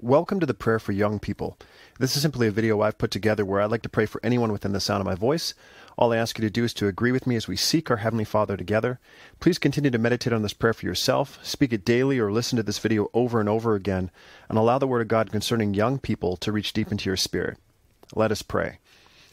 Welcome to the Prayer for Young People. This is simply a video I've put together where I'd like to pray for anyone within the sound of my voice. All I ask you to do is to agree with me as we seek our Heavenly Father together. Please continue to meditate on this prayer for yourself, speak it daily, or listen to this video over and over again, and allow the Word of God concerning young people to reach deep into your spirit. Let us pray.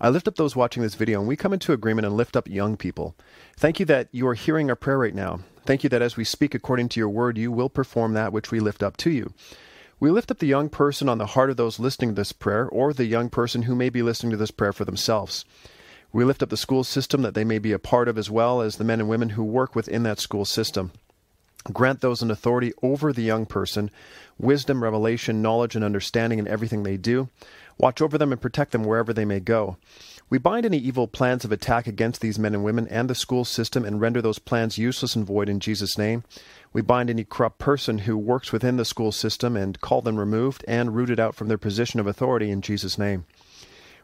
I lift up those watching this video, and we come into agreement and lift up young people. Thank you that you are hearing our prayer right now. Thank you that as we speak according to your word, you will perform that which we lift up to you. We lift up the young person on the heart of those listening to this prayer, or the young person who may be listening to this prayer for themselves. We lift up the school system that they may be a part of, as well as the men and women who work within that school system. Grant those an authority over the young person wisdom, revelation, knowledge, and understanding in everything they do. Watch over them and protect them wherever they may go. We bind any evil plans of attack against these men and women and the school system and render those plans useless and void in Jesus' name. We bind any corrupt person who works within the school system and call them removed and rooted out from their position of authority in Jesus' name.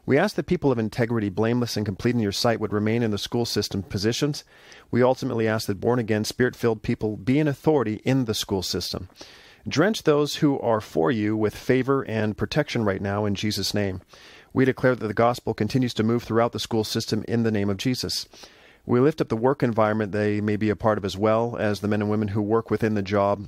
We ask that people of integrity, blameless and complete in your sight, would remain in the school system positions. We ultimately ask that born again, spirit filled people be in authority in the school system. Drench those who are for you with favor and protection right now in Jesus' name. We declare that the gospel continues to move throughout the school system in the name of Jesus. We lift up the work environment they may be a part of as well as the men and women who work within the job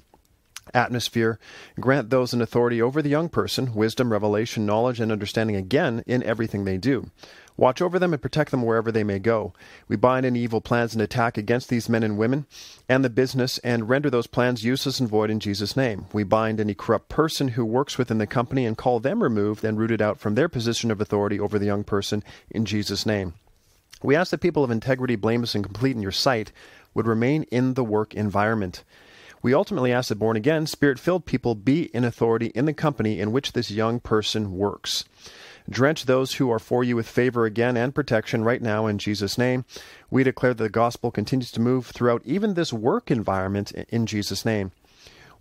atmosphere. Grant those in authority over the young person wisdom, revelation, knowledge, and understanding again in everything they do. Watch over them and protect them wherever they may go. We bind any evil plans and attack against these men and women and the business and render those plans useless and void in Jesus' name. We bind any corrupt person who works within the company and call them removed and rooted out from their position of authority over the young person in Jesus' name. We ask that people of integrity, blameless, and complete in your sight would remain in the work environment. We ultimately ask that born again, spirit filled people be in authority in the company in which this young person works. Drench those who are for you with favor again and protection right now in Jesus' name. We declare that the gospel continues to move throughout even this work environment in Jesus' name.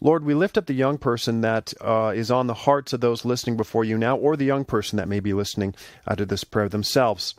Lord, we lift up the young person that uh, is on the hearts of those listening before you now, or the young person that may be listening uh, to this prayer themselves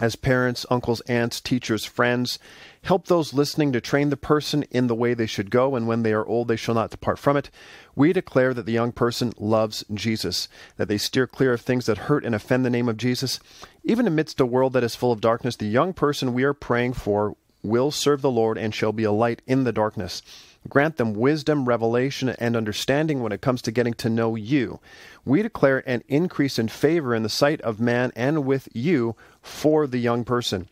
as parents, uncles, aunts, teachers, friends. Help those listening to train the person in the way they should go, and when they are old, they shall not depart from it. We declare that the young person loves Jesus, that they steer clear of things that hurt and offend the name of Jesus. Even amidst a world that is full of darkness, the young person we are praying for will serve the Lord and shall be a light in the darkness. Grant them wisdom, revelation, and understanding when it comes to getting to know you. We declare an increase in favor in the sight of man and with you for the young person.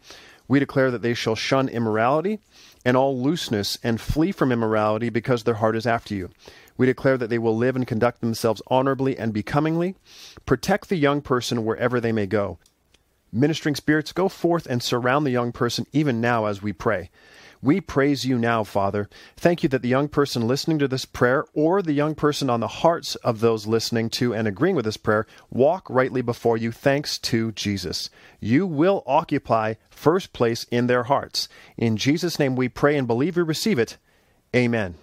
We declare that they shall shun immorality and all looseness and flee from immorality because their heart is after you. We declare that they will live and conduct themselves honorably and becomingly. Protect the young person wherever they may go. Ministering spirits, go forth and surround the young person even now as we pray. We praise you now, Father. Thank you that the young person listening to this prayer or the young person on the hearts of those listening to and agreeing with this prayer walk rightly before you thanks to Jesus. You will occupy first place in their hearts. In Jesus' name we pray and believe we receive it. Amen.